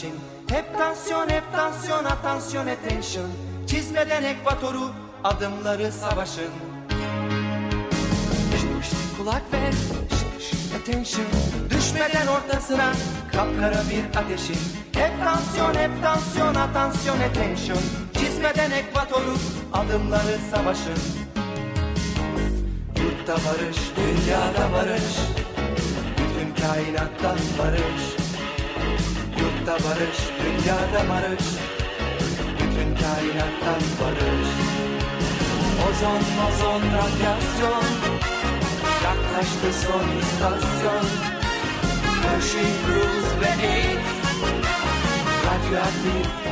ateşin Hep tansiyon, hep tansiyon, atansiyon, attention. Çizmeden ekvatoru, adımları savaşın. Kulak ver, attention. Düşmeden ortasına kapkara bir ateşin. Hep tansiyon, hep tansiyon, atansiyon, attention. Çizmeden ekvatoru, adımları savaşın. Yurtta barış, dünyada barış. Bütün kainatta barış Yurtta barış, dünyada barış Bütün kainatta barış. Ozon, ozon, radyasyon. Yaklaştı son istasyon. Pershing, Cruise ve AIDS Radyoaktif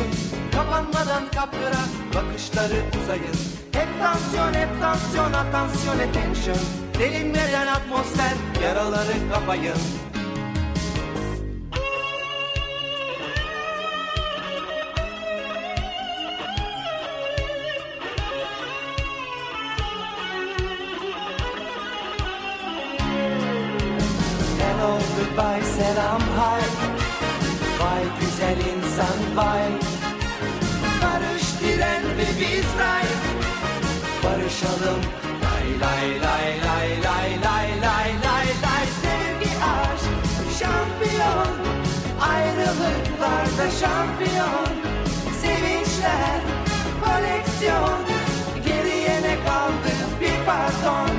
attention Kapanmadan kapıra bakışları uzayın. Hep tansiyon, hep tansiyon, atansiyon, attention Delinmeden atmosfer, yaraları kapayın. Hello, goodbye, selam, vay Barış, diren ve biz ray Barışalım. Lay lay lay lay lay lay lay lay lay. Sevgi, aşk, şampiyon. Ayrılıklarda şampiyon. Sevinçler, koleksiyon. Geriye ne kaldı? Bir pardon.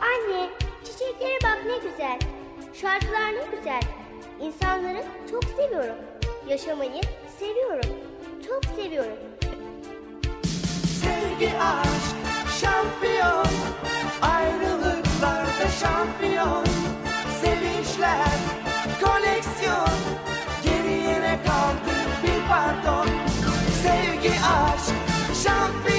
Anne, çiçeklere bak ne güzel. Şarkılar ne güzel. İnsanları çok seviyorum. Yaşamayı seviyorum. Çok seviyorum. Sevgi aşk şampiyon Ayrılıklarda şampiyon Sevinçler koleksiyon Geriye ne kaldı bir pardon Sevgi aşk şampiyon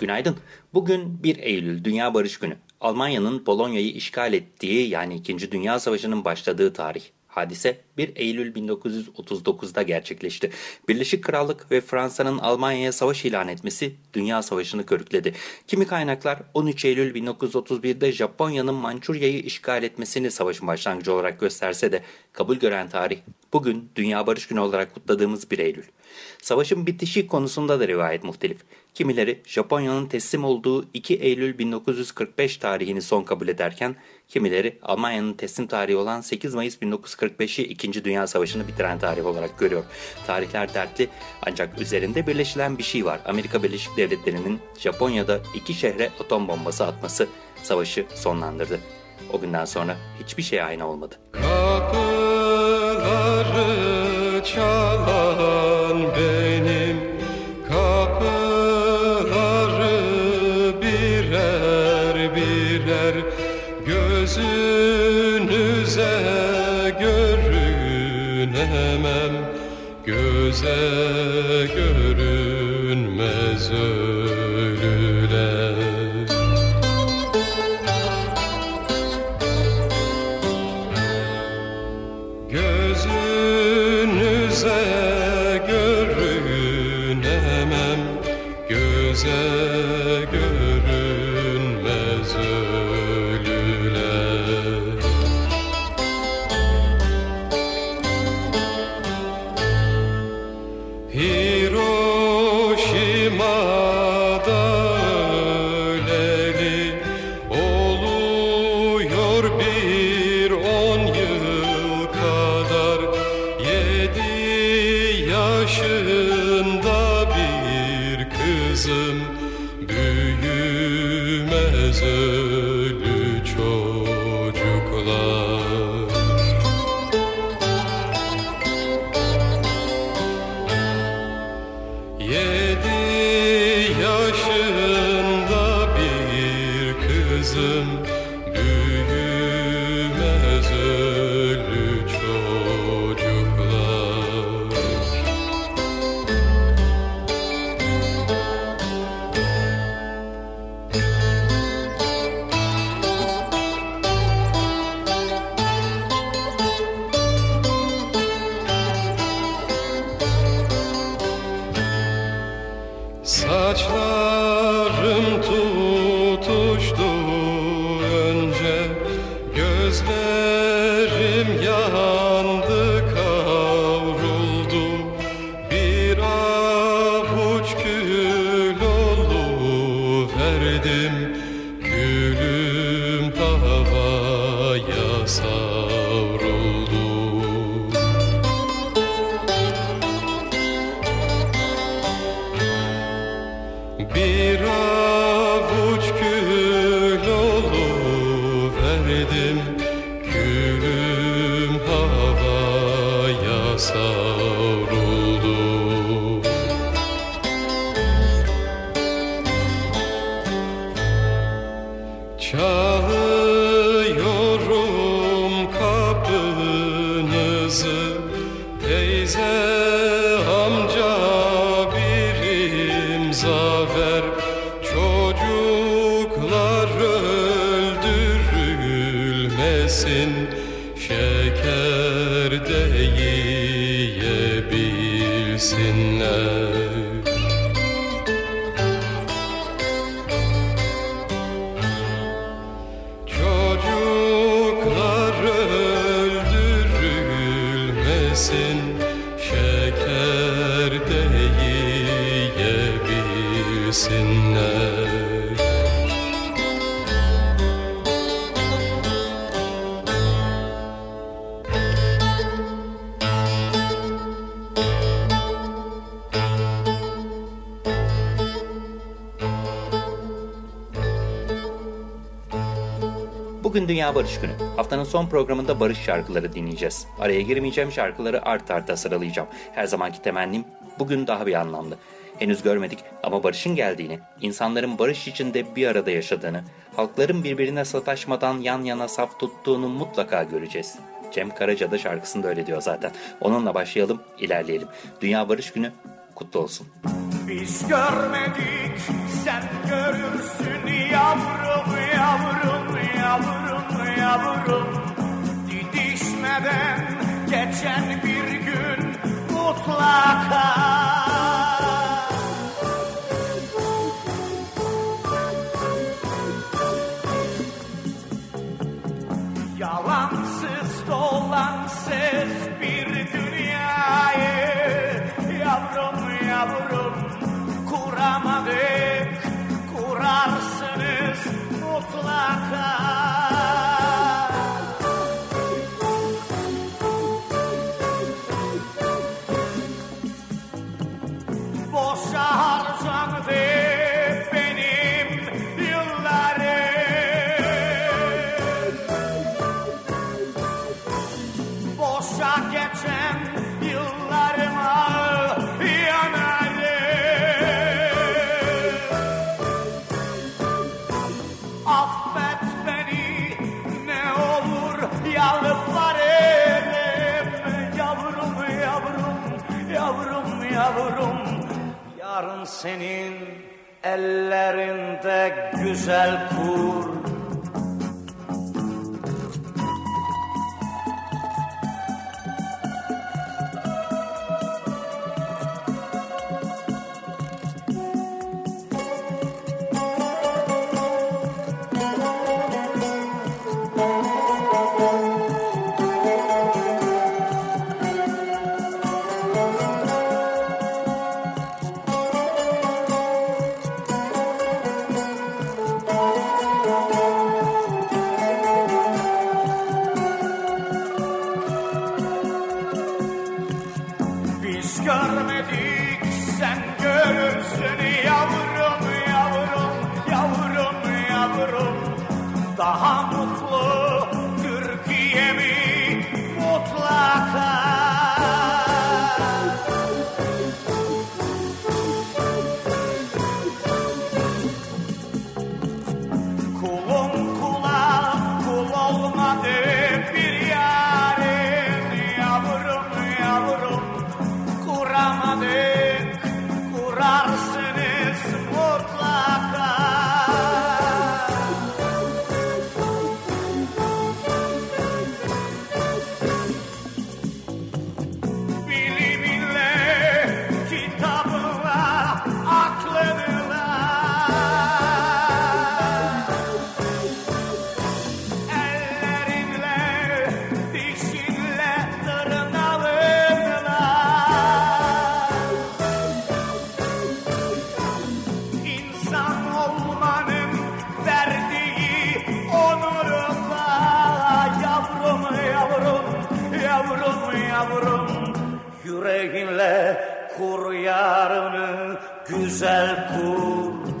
Günaydın. Bugün 1 Eylül Dünya Barış Günü. Almanya'nın Polonya'yı işgal ettiği yani 2. Dünya Savaşı'nın başladığı tarih. Hadise 1 Eylül 1939'da gerçekleşti. Birleşik Krallık ve Fransa'nın Almanya'ya savaş ilan etmesi Dünya Savaşı'nı körükledi. Kimi kaynaklar 13 Eylül 1931'de Japonya'nın Mançurya'yı işgal etmesini savaşın başlangıcı olarak gösterse de kabul gören tarih bugün Dünya Barış Günü olarak kutladığımız 1 Eylül. Savaşın bitişi konusunda da rivayet muhtelif. Kimileri Japonya'nın teslim olduğu 2 Eylül 1945 tarihini son kabul ederken kimileri Almanya'nın teslim tarihi olan 8 Mayıs 1945'i 2. Dünya Savaşı'nı bitiren tarih olarak görüyor. Tarihler dertli ancak üzerinde birleşilen bir şey var. Amerika Birleşik Devletleri'nin Japonya'da iki şehre atom bombası atması savaşı sonlandırdı. O günden sonra hiçbir şey aynı olmadı. Kapıları çalan benim Jesus. Barış Günü. Haftanın son programında barış şarkıları dinleyeceğiz. Araya girmeyeceğim şarkıları art arda sıralayacağım. Her zamanki temennim bugün daha bir anlamlı. Henüz görmedik ama barışın geldiğini, insanların barış içinde bir arada yaşadığını, halkların birbirine sataşmadan yan yana saf tuttuğunu mutlaka göreceğiz. Cem Karaca da şarkısında öyle diyor zaten. Onunla başlayalım, ilerleyelim. Dünya Barış Günü kutlu olsun. Biz görmedik sen görürsün yavrum yavrum yavrum yavrum Didişmeden geçen bir gün mutlaka sorry ellerinde güzel kur Cool.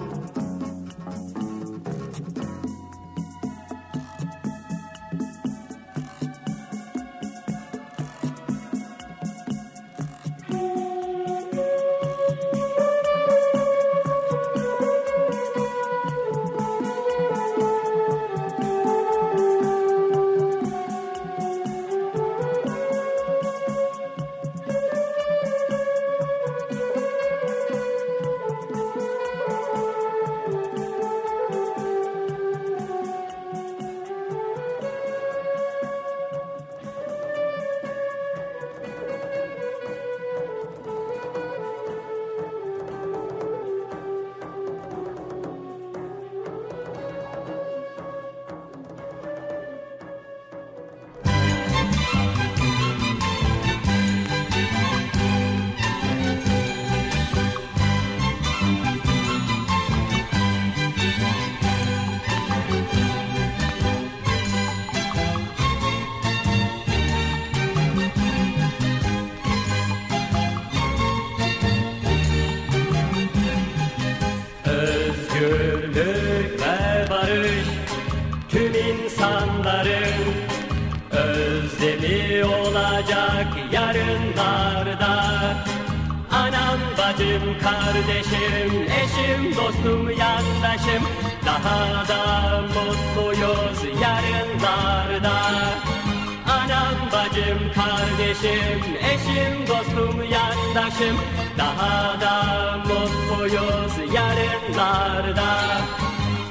arkadaşım, eşim, dostum, yandaşım Daha da mutluyuz yarınlarda.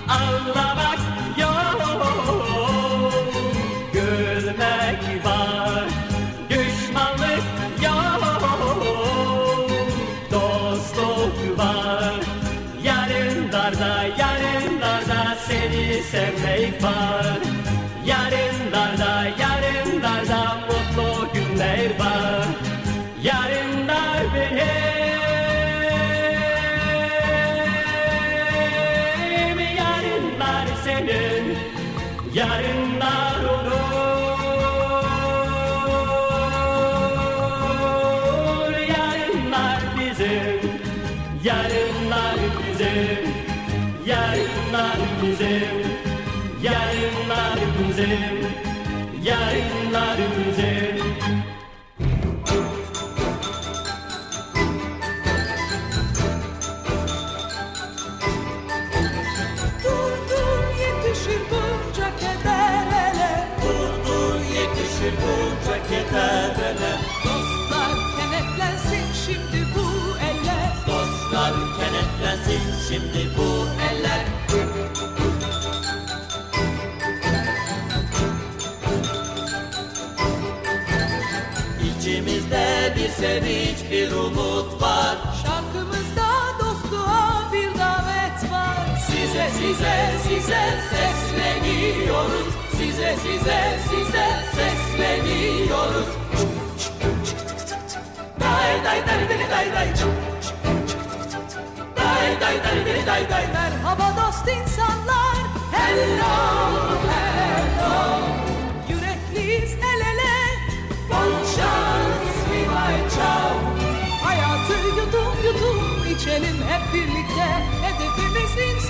Ağla bak Yarınlar bizim Yarınlar bizim Yarınlar bizim sevinç bir umut var. Şarkımızda dostluğa bir davet var. Size size size sesleniyoruz. Size size size sesleniyoruz. Day day day day day day. Day day day day day day. Merhaba dost insanlar. Hello.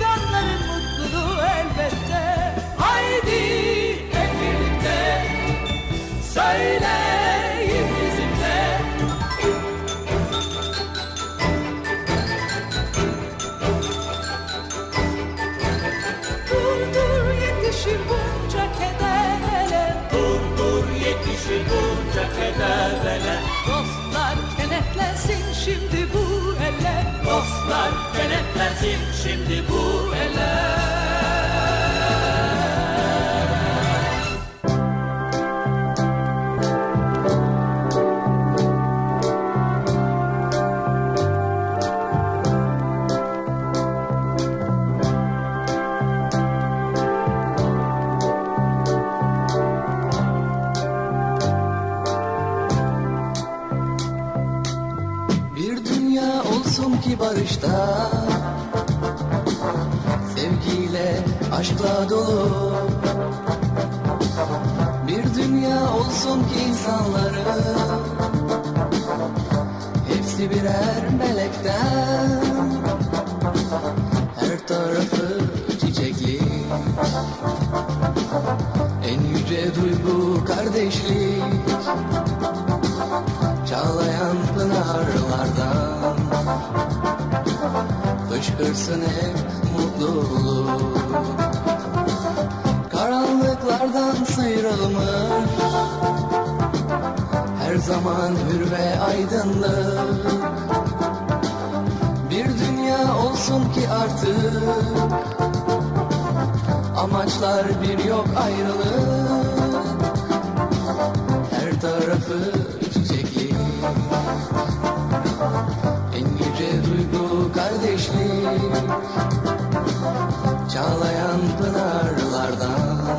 insanların mutluluğu elbette. Haydi hep birlikte söyleyin bizimle. Dur dur yetişir bunca kederlere Dur dur yetişir bunca kederlere Dostlar kenetlensin şimdi bu eller Dostlar kenetlensin şimdi kardeşlik Çağlayan pınarlardan Fışkırsın hep mutluluk Karanlıklardan sıyrılmış Her zaman hür ve aydınlık Bir dünya olsun ki artık Amaçlar bir yok ayrılık Çiçekli En yüce duygu kardeşlik Çağlayan pınarlardan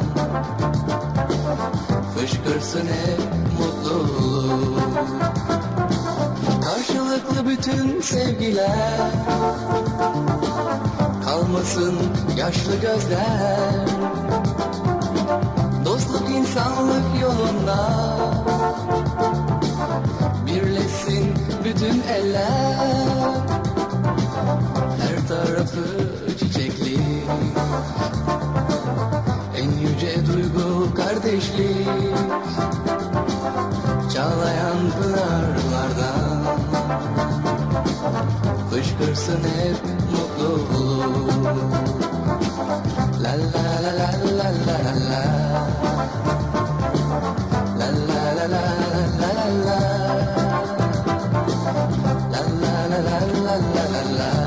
Fışkırsın hep mutluluk Karşılıklı bütün sevgiler Kalmasın yaşlı gözler. Dostluk insanlık yolunda bütün eller. Her tarafı çiçekli. En yüce duygu kardeşlik Çağlayan pınarlardan Fışkırsın hep mutluluk la la la la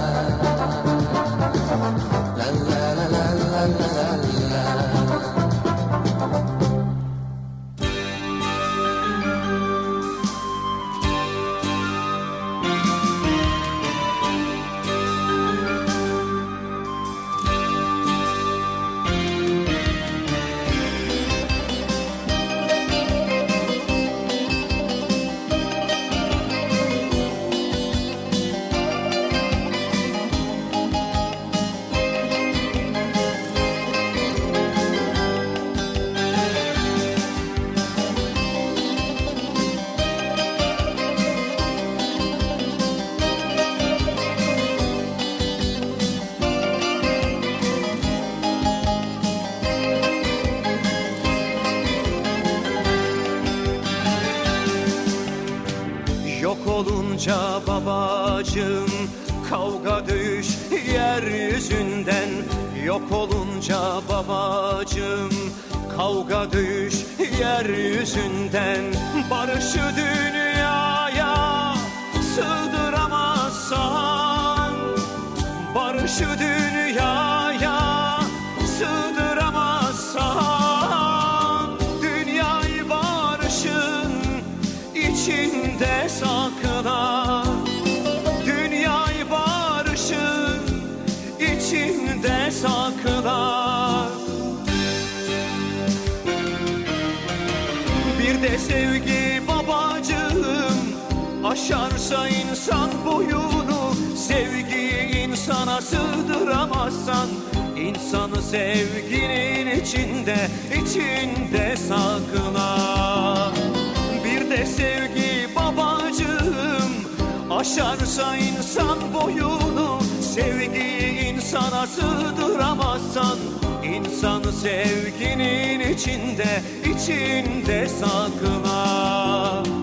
olunca babacığım kavga dövüş yeryüzünden. Yok olunca babacığım kavga dövüş yeryüzünden. Barışı dünyaya sığdıramazsan Barışı dünyaya Aşarsa insan boyunu Sevgiyi insana sığdıramazsan İnsanı sevginin içinde içinde sakla Bir de sevgi babacığım Aşarsa insan boyunu Sevgiyi insana sığdıramazsan İnsanı sevginin içinde içinde sakla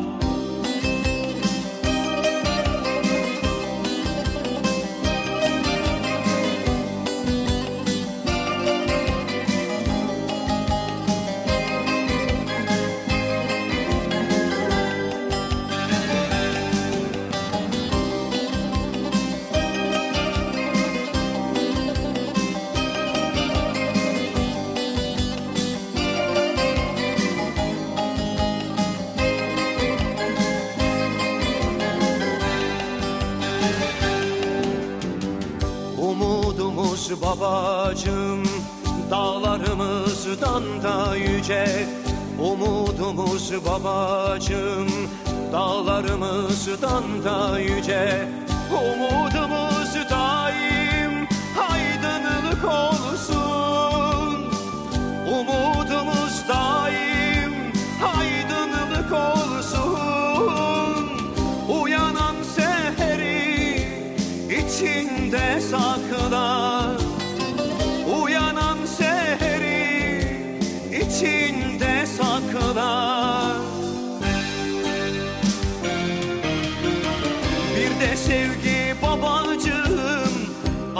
babacım dağlarımızdan da yüce Umudumuz babacım dağlarımızdan da yüce Umudumuz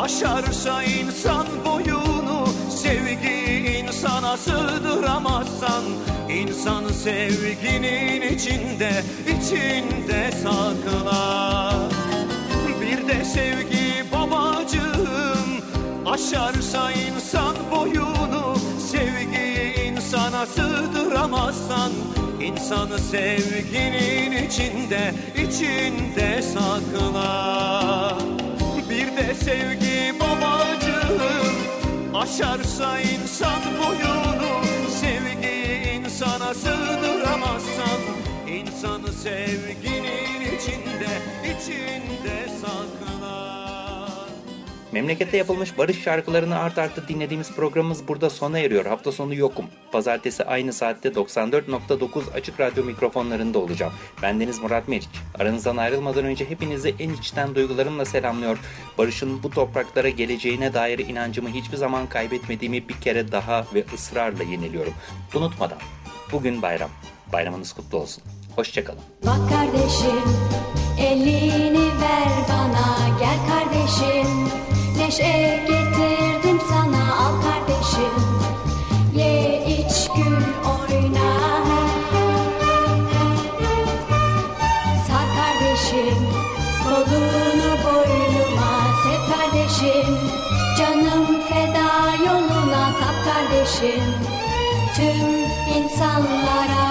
Aşarsa insan boyunu Sevgi insana sığdıramazsan İnsan sevginin içinde içinde sakla Bir de sevgi babacığım Aşarsa insan boyunu Sevgiyi insana sığdıramazsan İnsanı sevginin içinde içinde sakla de sevgi babacığım. Aşarsa insan boyunu Sevgiyi insana sığdıramazsan. İnsanı sevginin içinde içinde sakla Memlekette yapılmış barış şarkılarını art arda dinlediğimiz programımız burada sona eriyor. Hafta sonu yokum. Pazartesi aynı saatte 94.9 Açık Radyo mikrofonlarında olacağım. Ben Deniz Murat Meriç. Aranızdan ayrılmadan önce hepinizi en içten duygularımla selamlıyor. Barış'ın bu topraklara geleceğine dair inancımı hiçbir zaman kaybetmediğimi bir kere daha ve ısrarla yeniliyorum. Unutmadan. Bugün bayram. Bayramınız kutlu olsun. Hoşçakalın. Bak kardeşim elini ver bana gel kardeşim Neşe getirdim sana al kardeşim. Ye iç gül oyna. Sar kardeşim kolunu boynuma Sev kardeşim. Canım feda Tap kardeşim. Tüm insanlara